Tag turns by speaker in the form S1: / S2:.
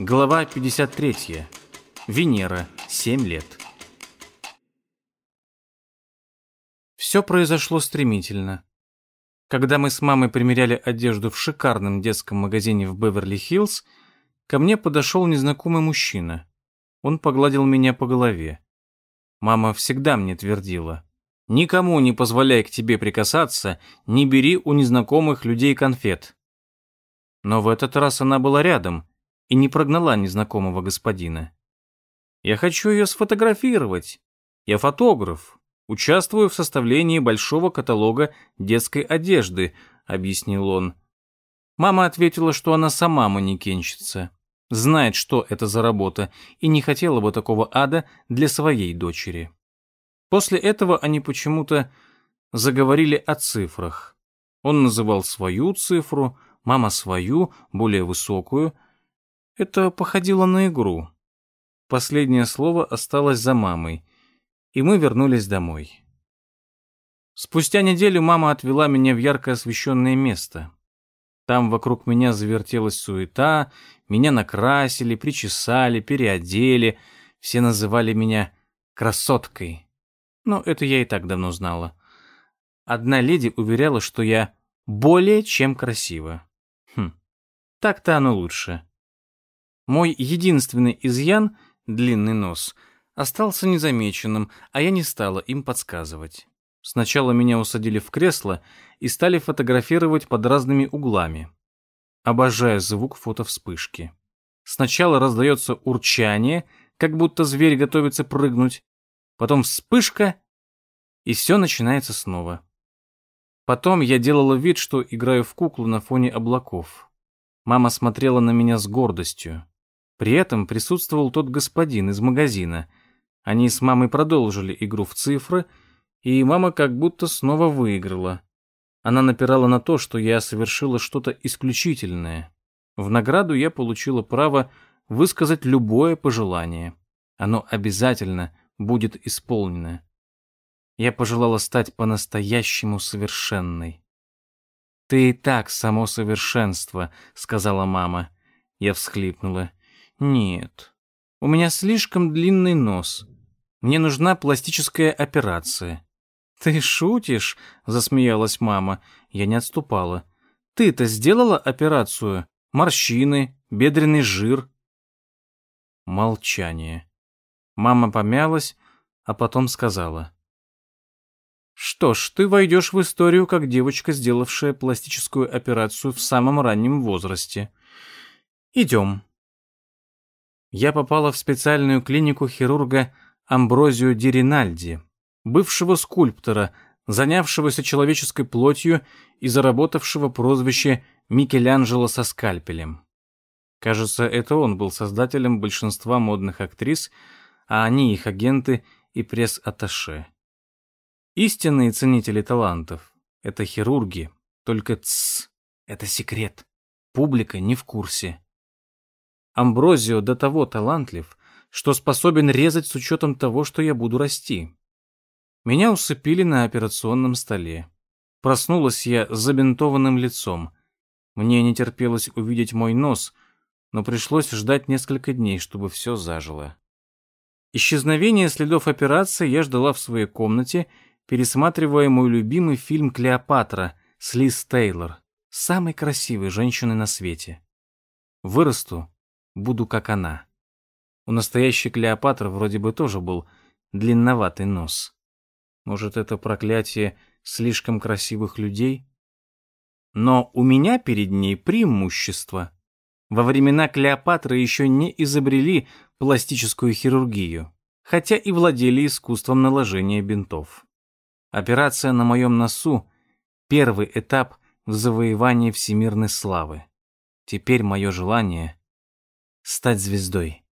S1: Глава 53. Венера. 7 лет. Все произошло стремительно. Когда мы с мамой примеряли одежду в шикарном детском магазине в Беверли-Хиллз, ко мне подошел незнакомый мужчина. Он погладил меня по голове. Мама всегда мне твердила, «Никому не позволяй к тебе прикасаться, не бери у незнакомых людей конфет». Но в этот раз она была рядом — и не прогнала незнакомого господина. «Я хочу ее сфотографировать. Я фотограф. Участвую в составлении большого каталога детской одежды», — объяснил он. Мама ответила, что она сама манекенщица, знает, что это за работа, и не хотела бы такого ада для своей дочери. После этого они почему-то заговорили о цифрах. Он называл свою цифру, мама свою, более высокую, это походило на игру. Последнее слово осталось за мамой, и мы вернулись домой. Спустя неделю мама отвела меня в ярко освещенное место. Там вокруг меня завертелась суета, меня накрасили, причесали, переодели, все называли меня красоткой. Но это я и так давно знала. Одна леди уверяла, что я более чем красива. Хм, так-то оно лучше. Мой единственный изъян, длинный нос, остался незамеченным, а я не стала им подсказывать. Сначала меня усадили в кресло и стали фотографировать под разными углами. Обожаю звук фотовспышки. Сначала раздается урчание, как будто зверь готовится прыгнуть, потом вспышка, и все начинается снова. Потом я делала вид, что играю в куклу на фоне облаков. Мама смотрела на меня с гордостью. При этом присутствовал тот господин из магазина. Они с мамой продолжили игру в цифры, и мама как будто снова выиграла. Она напирала на то, что я совершила что-то исключительное. В награду я получила право высказать любое пожелание. Оно обязательно будет исполнено. Я пожелала стать по-настоящему совершенной. «Ты и так само совершенство», — сказала мама. Я всхлипнула. Нет, у меня слишком длинный нос. Мне нужна пластическая операция. Ты шутишь? Засмеялась мама. Я не отступала. Ты-то сделала операцию? Морщины, бедренный жир. Молчание. Мама помялась, а потом сказала. Что ж, ты войдешь в историю как девочка, сделавшая пластическую операцию в самом раннем возрасте. Идем я попала в специальную клинику хирурга Амброзио Ди Ринальди, бывшего скульптора, занявшегося человеческой плотью и заработавшего прозвище Микеланджело со скальпелем. Кажется, это он был создателем большинства модных актрис, а они их агенты и пресс-атташе. Истинные ценители талантов — это хирурги, только тсс, это секрет. Публика не в курсе. Амброзио до того талантлив, что способен резать с учетом того, что я буду расти. Меня усыпили на операционном столе. Проснулась я с забинтованным лицом. Мне не терпелось увидеть мой нос, но пришлось ждать несколько дней, чтобы все зажило. Исчезновение следов операции я ждала в своей комнате, пересматривая мой любимый фильм «Клеопатра» с Лиз Тейлор, самой красивой женщиной на свете. Вырасту, буду как она. У настоящей Клеопатры вроде бы тоже был длинноватый нос. Может, это проклятие слишком красивых людей? Но у меня перед ней преимущество. Во времена Клеопатры еще не изобрели пластическую хирургию, хотя и владели искусством наложения бинтов. Операция на моем носу — первый этап в завоевании всемирной славы. Теперь мое желание — стать звездой.